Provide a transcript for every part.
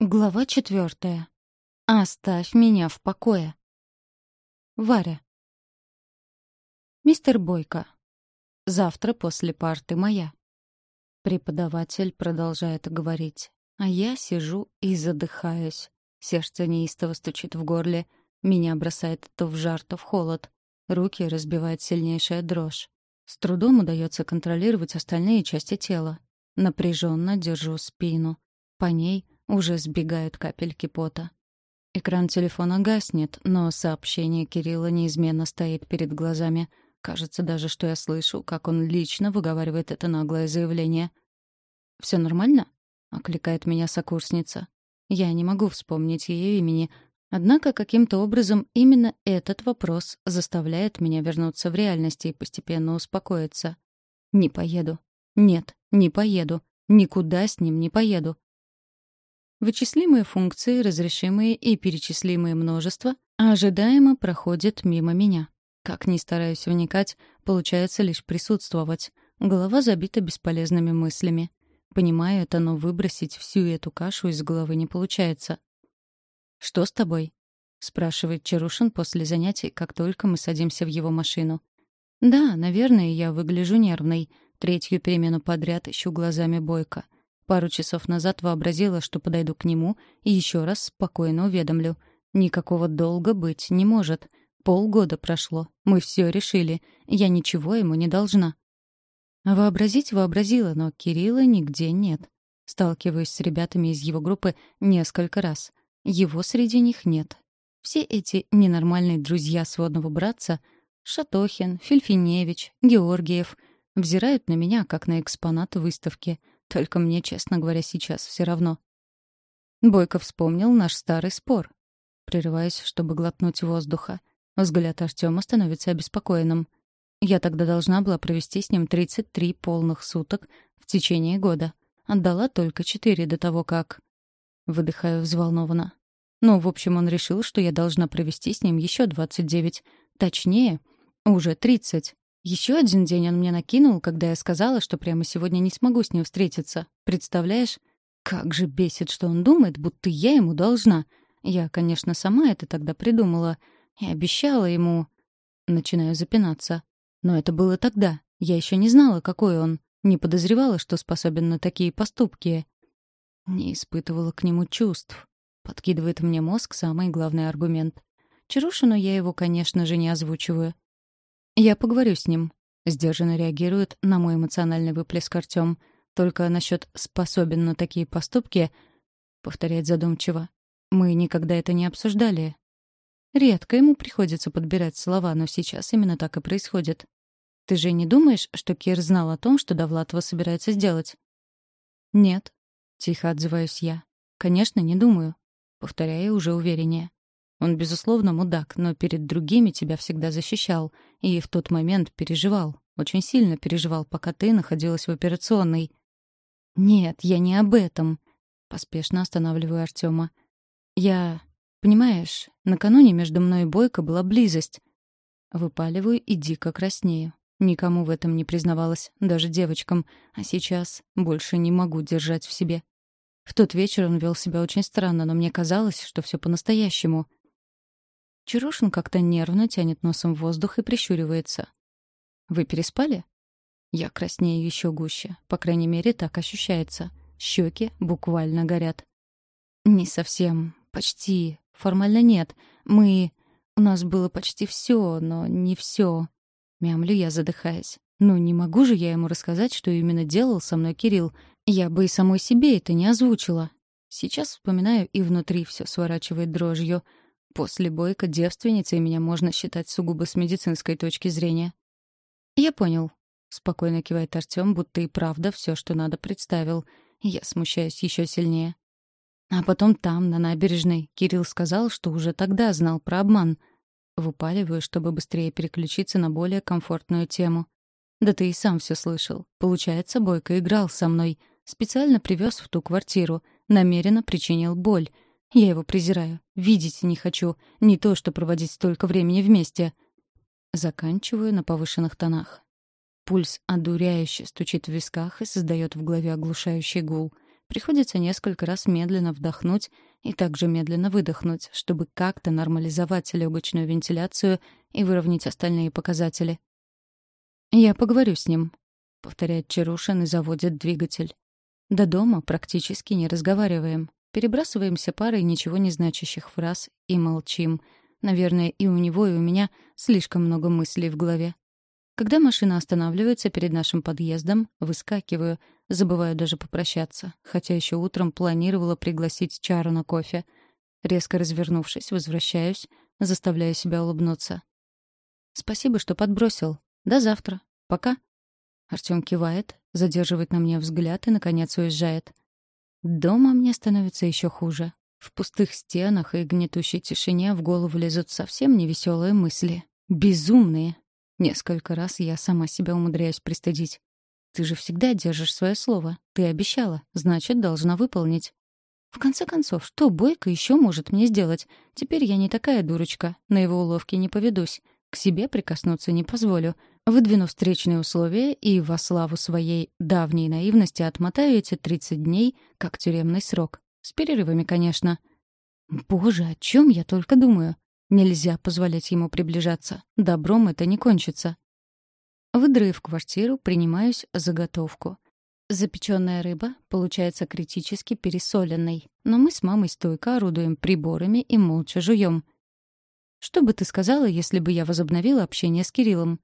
Глава четвертая. Оставь меня в покое. Варя. Мистер Бойко. Завтра после парты моя. Преподаватель продолжает говорить, а я сижу и задыхаюсь. Сердце неистово стучит в горле, меня бросает то в жар, то в холод. Руки разбивает сильнейшая дрожь. С трудом удается контролировать остальные части тела. Напряженно держу спину. По ней — уже сбегают капельки пота. Экран телефона гаснет, но сообщение Кирилла неизменно стоит перед глазами. Кажется даже, что я слышу, как он лично выговаривает это наглое заявление. «Все нормально?» — окликает меня сокурсница. Я не могу вспомнить ее имени, однако каким-то образом именно этот вопрос заставляет меня вернуться в реальность и постепенно успокоиться. «Не поеду. Нет, не поеду. Никуда с ним не поеду. Вычислимые функции, разрешимые и перечислимые множества ожидаемо проходят мимо меня. Как ни стараюсь вникать, получается лишь присутствовать. Голова забита бесполезными мыслями. Понимаю это, но выбросить всю эту кашу из головы не получается. «Что с тобой?» — спрашивает Чарушин после занятий, как только мы садимся в его машину. «Да, наверное, я выгляжу нервной. Третью перемену подряд ищу глазами Бойко. Пару часов назад вообразила, что подойду к нему и еще раз спокойно уведомлю. Никакого долга быть не может. Полгода прошло. Мы все решили. Я ничего ему не должна. Вообразить вообразила, но Кирилла нигде нет. Сталкиваюсь с ребятами из его группы несколько раз. Его среди них нет. Все эти ненормальные друзья сводного братца — Шатохин, Фельфиневич, Георгиев — взирают на меня, как на экспонат выставки — только мне, честно говоря, сейчас все равно. Бойко вспомнил наш старый спор. Прерываясь, чтобы глотнуть воздуха. Взгляд Артема становится обеспокоенным. Я тогда должна была провести с ним 33 полных суток в течение года. Отдала только 4 до того, как... Выдыхаю взволнованно. Ну, в общем, он решил, что я должна провести с ним еще 29. Точнее, уже 30. Еще один день он мне накинул, когда я сказала, что прямо сегодня не смогу с ним встретиться. Представляешь? Как же бесит, что он думает, будто я ему должна. Я, конечно, сама это тогда придумала и обещала ему... Начинаю запинаться. Но это было тогда. Я еще не знала, какой он. Не подозревала, что способен на такие поступки. Не испытывала к нему чувств. Подкидывает мне мозг самый главный аргумент. Чарушину я его, конечно же, не озвучиваю. «Я поговорю с ним», — сдержанно реагирует на мой эмоциональный выплеск Артём. «Только насчет способен на такие поступки», — повторяет задумчиво. «Мы никогда это не обсуждали». Редко ему приходится подбирать слова, но сейчас именно так и происходит. «Ты же не думаешь, что Кир знал о том, что Довлатова собирается сделать?» «Нет», — тихо отзываюсь я. «Конечно, не думаю», — повторяю уже увереннее. Он, безусловно, мудак, но перед другими тебя всегда защищал. И в тот момент переживал. Очень сильно переживал, пока ты находилась в операционной. «Нет, я не об этом», — поспешно останавливаю Артема. «Я... Понимаешь, накануне между мной и Бойко была близость». Выпаливаю и дико краснею. Никому в этом не признавалась, даже девочкам. А сейчас больше не могу держать в себе. В тот вечер он вел себя очень странно, но мне казалось, что все по-настоящему — Чарушин как-то нервно тянет носом воздух и прищуривается. «Вы переспали?» Я краснею еще гуще. По крайней мере, так ощущается. Щеки буквально горят. «Не совсем. Почти. Формально нет. Мы... У нас было почти все, но не все. Мямлю я, задыхаясь. Ну, не могу же я ему рассказать, что именно делал со мной Кирилл. Я бы и самой себе это не озвучила. Сейчас вспоминаю, и внутри все сворачивает дрожью — После бойка девственницей меня можно считать сугубо с медицинской точки зрения. «Я понял», — спокойно кивает Артём, будто и правда все, что надо, представил. Я смущаюсь еще сильнее. А потом там, на набережной, Кирилл сказал, что уже тогда знал про обман. Выпаливаю, чтобы быстрее переключиться на более комфортную тему. «Да ты и сам все слышал. Получается, Бойко играл со мной. Специально привез в ту квартиру. Намеренно причинил боль. Я его презираю. Видеть не хочу. Не то, что проводить столько времени вместе. Заканчиваю на повышенных тонах. Пульс одуряюще стучит в висках и создает в голове оглушающий гул. Приходится несколько раз медленно вдохнуть и также медленно выдохнуть, чтобы как-то нормализовать легочную вентиляцию и выровнять остальные показатели. «Я поговорю с ним», — повторяет Чарушин и заводит двигатель. До дома практически не разговариваем. Перебрасываемся парой ничего не значащих фраз и молчим. Наверное, и у него, и у меня слишком много мыслей в голове. Когда машина останавливается перед нашим подъездом, выскакиваю, забываю даже попрощаться, хотя еще утром планировала пригласить Чару на кофе. Резко развернувшись, возвращаюсь, заставляю себя улыбнуться. «Спасибо, что подбросил. До завтра. Пока». Артём кивает, задерживает на мне взгляд и, наконец, уезжает. Дома мне становится еще хуже. В пустых стенах и гнетущей тишине в голову лезут совсем невеселые мысли. Безумные, Несколько раз я сама себя умудряюсь пристыдить. Ты же всегда держишь свое слово. Ты обещала, значит, должна выполнить. В конце концов, что Бойко еще может мне сделать? Теперь я не такая дурочка, на его уловки не поведусь. К себе прикоснуться не позволю. Выдвину встречные условия и во славу своей давней наивности отмотаю эти 30 дней, как тюремный срок. С перерывами, конечно. Боже, о чем я только думаю. Нельзя позволять ему приближаться. Добром это не кончится. Выдрыв квартиру, принимаюсь за готовку. Запеченная рыба получается критически пересоленной, но мы с мамой стойко орудуем приборами и молча жуем. «Что бы ты сказала, если бы я возобновила общение с Кириллом?»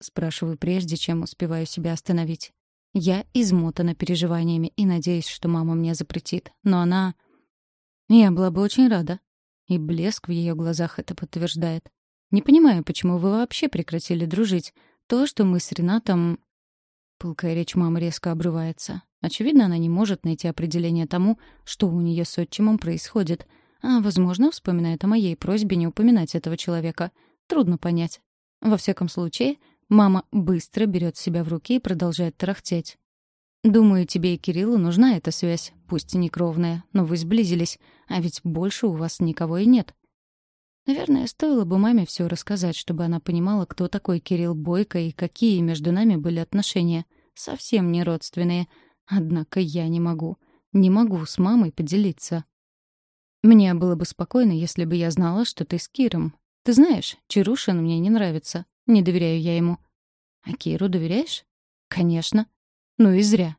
Спрашиваю прежде, чем успеваю себя остановить. Я измотана переживаниями и надеюсь, что мама мне запретит. Но она... Я была бы очень рада. И блеск в ее глазах это подтверждает. Не понимаю, почему вы вообще прекратили дружить. То, что мы с Ренатом... Пылкая речь мамы резко обрывается. Очевидно, она не может найти определение тому, что у нее с отчимом происходит. А, возможно, вспоминает о моей просьбе не упоминать этого человека. Трудно понять. Во всяком случае, мама быстро берет себя в руки и продолжает тарахтеть. Думаю, тебе и Кириллу нужна эта связь, пусть и не кровная, но вы сблизились, а ведь больше у вас никого и нет. Наверное, стоило бы маме все рассказать, чтобы она понимала, кто такой Кирилл Бойко и какие между нами были отношения. Совсем не родственные. Однако я не могу. Не могу с мамой поделиться. Мне было бы спокойно, если бы я знала, что ты с Киром. Ты знаешь, Чарушин мне не нравится. Не доверяю я ему. А Киру доверяешь? Конечно. Ну и зря.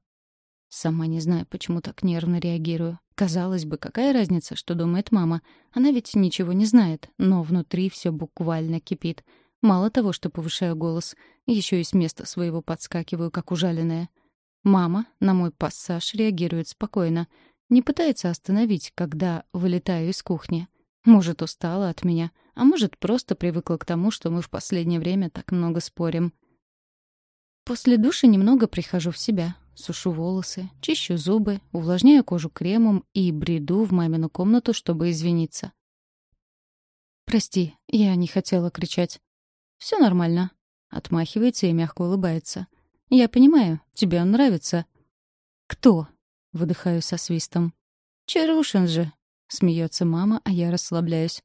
Сама не знаю, почему так нервно реагирую. Казалось бы, какая разница, что думает мама? Она ведь ничего не знает, но внутри все буквально кипит. Мало того, что повышаю голос, еще и с места своего подскакиваю, как ужаленная. Мама на мой пассаж реагирует спокойно. Не пытается остановить, когда вылетаю из кухни. Может, устала от меня, а может, просто привыкла к тому, что мы в последнее время так много спорим. После душа немного прихожу в себя, сушу волосы, чищу зубы, увлажняю кожу кремом и бреду в мамину комнату, чтобы извиниться. «Прости, я не хотела кричать». «Все нормально», — отмахивается и мягко улыбается. «Я понимаю, тебе он нравится». «Кто?» — выдыхаю со свистом. «Чарушин же», — смеется мама, а я расслабляюсь.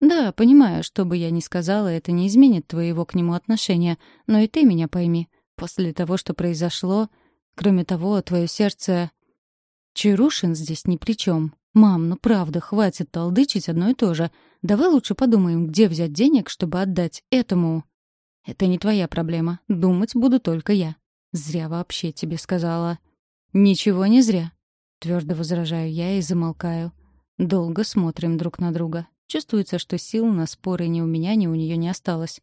«Да, понимаю, что бы я ни сказала, это не изменит твоего к нему отношения, но и ты меня пойми. После того, что произошло, кроме того, твое сердце... Чарушин здесь ни при чем. Мам, ну правда, хватит толдычить одно и то же. Давай лучше подумаем, где взять денег, чтобы отдать этому... Это не твоя проблема. Думать буду только я. Зря вообще тебе сказала. Ничего не зря. Твердо возражаю я и замолкаю. Долго смотрим друг на друга. Чувствуется, что сил на споры ни у меня, ни у нее не осталось.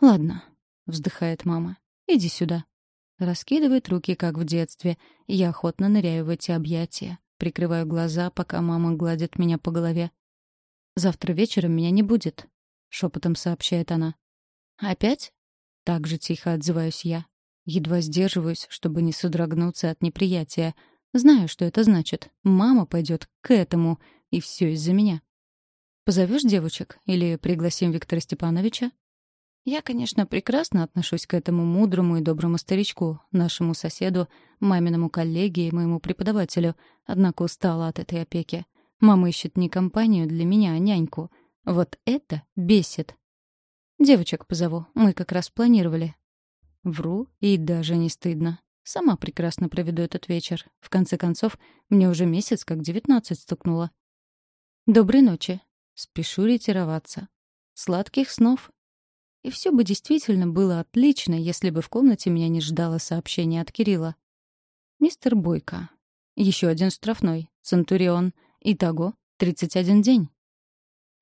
«Ладно», — вздыхает мама. Иди сюда». Раскидывает руки, как в детстве, я охотно ныряю в эти объятия. Прикрываю глаза, пока мама гладит меня по голове. «Завтра вечером меня не будет», — шепотом сообщает она. «Опять?» — так же тихо отзываюсь я. Едва сдерживаюсь, чтобы не содрогнуться от неприятия. Знаю, что это значит. Мама пойдет к этому, и все из-за меня. «Позовешь девочек? Или пригласим Виктора Степановича?» Я, конечно, прекрасно отношусь к этому мудрому и доброму старичку, нашему соседу, маминому коллеге и моему преподавателю, однако устала от этой опеки. Мама ищет не компанию для меня, а няньку. Вот это бесит. Девочек позову, мы как раз планировали. Вру, и даже не стыдно. Сама прекрасно проведу этот вечер. В конце концов, мне уже месяц как девятнадцать стукнуло. Доброй ночи. Спешу ретироваться. Сладких снов. И все бы действительно было отлично, если бы в комнате меня не ждало сообщение от Кирилла. Мистер Бойко. Еще один штрафной. Центурион. Итого 31 день.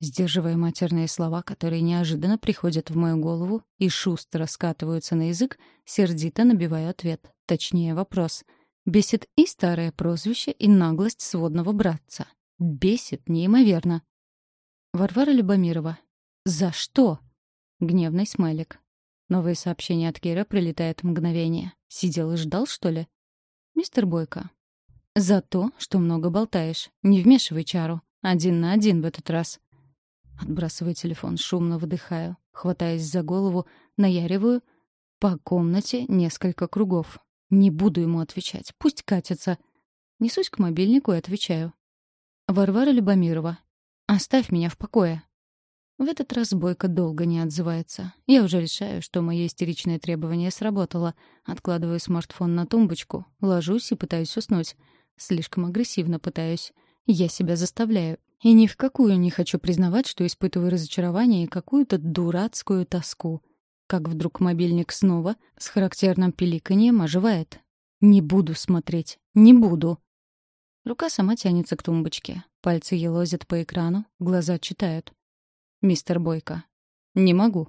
Сдерживая матерные слова, которые неожиданно приходят в мою голову и шустро скатываются на язык, сердито набиваю ответ, точнее вопрос. Бесит и старое прозвище, и наглость сводного братца. Бесит неимоверно. Варвара Любомирова. «За что?» Гневный смайлик. Новое сообщение от Кира прилетает мгновение. Сидел и ждал, что ли? Мистер Бойко. «За то, что много болтаешь. Не вмешивай чару. Один на один в этот раз». Отбрасываю телефон, шумно выдыхаю. Хватаясь за голову, наяриваю по комнате несколько кругов. Не буду ему отвечать. Пусть катится. Несусь к мобильнику и отвечаю. «Варвара Любомирова. Оставь меня в покое». В этот раз Бойко долго не отзывается. Я уже решаю, что мое истеричное требование сработало. Откладываю смартфон на тумбочку, ложусь и пытаюсь уснуть. Слишком агрессивно пытаюсь. Я себя заставляю. И ни в какую не хочу признавать, что испытываю разочарование и какую-то дурацкую тоску. Как вдруг мобильник снова с характерным пиликаньем оживает. Не буду смотреть. Не буду. Рука сама тянется к тумбочке. Пальцы елозят по экрану, глаза читают. «Мистер Бойко». «Не могу».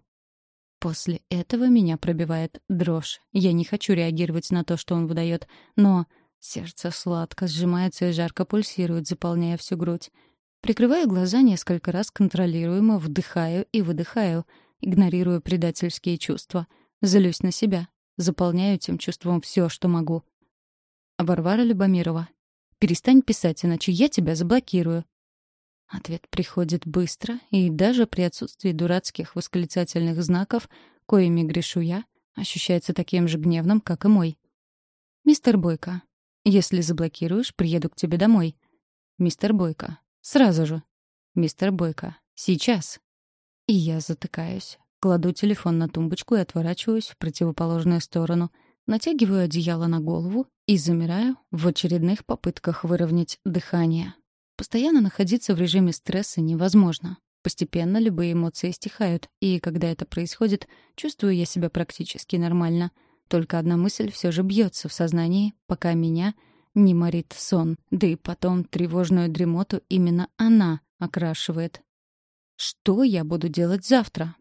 После этого меня пробивает дрожь. Я не хочу реагировать на то, что он выдает, но Сердце сладко сжимается и жарко пульсирует, заполняя всю грудь. Прикрываю глаза несколько раз контролируемо, вдыхаю и выдыхаю, игнорирую предательские чувства. Злюсь на себя. Заполняю этим чувством все, что могу. Варвара Любомирова. «Перестань писать, иначе я тебя заблокирую». Ответ приходит быстро, и даже при отсутствии дурацких восклицательных знаков, коими грешу я, ощущается таким же гневным, как и мой. «Мистер Бойко, если заблокируешь, приеду к тебе домой. Мистер Бойко. Сразу же. Мистер Бойко. Сейчас. И я затыкаюсь. Кладу телефон на тумбочку и отворачиваюсь в противоположную сторону. Натягиваю одеяло на голову и замираю в очередных попытках выровнять дыхание. Постоянно находиться в режиме стресса невозможно. Постепенно любые эмоции стихают, и когда это происходит, чувствую я себя практически нормально — только одна мысль все же бьется в сознании, пока меня не морит сон, да и потом тревожную дремоту именно она окрашивает. Что я буду делать завтра?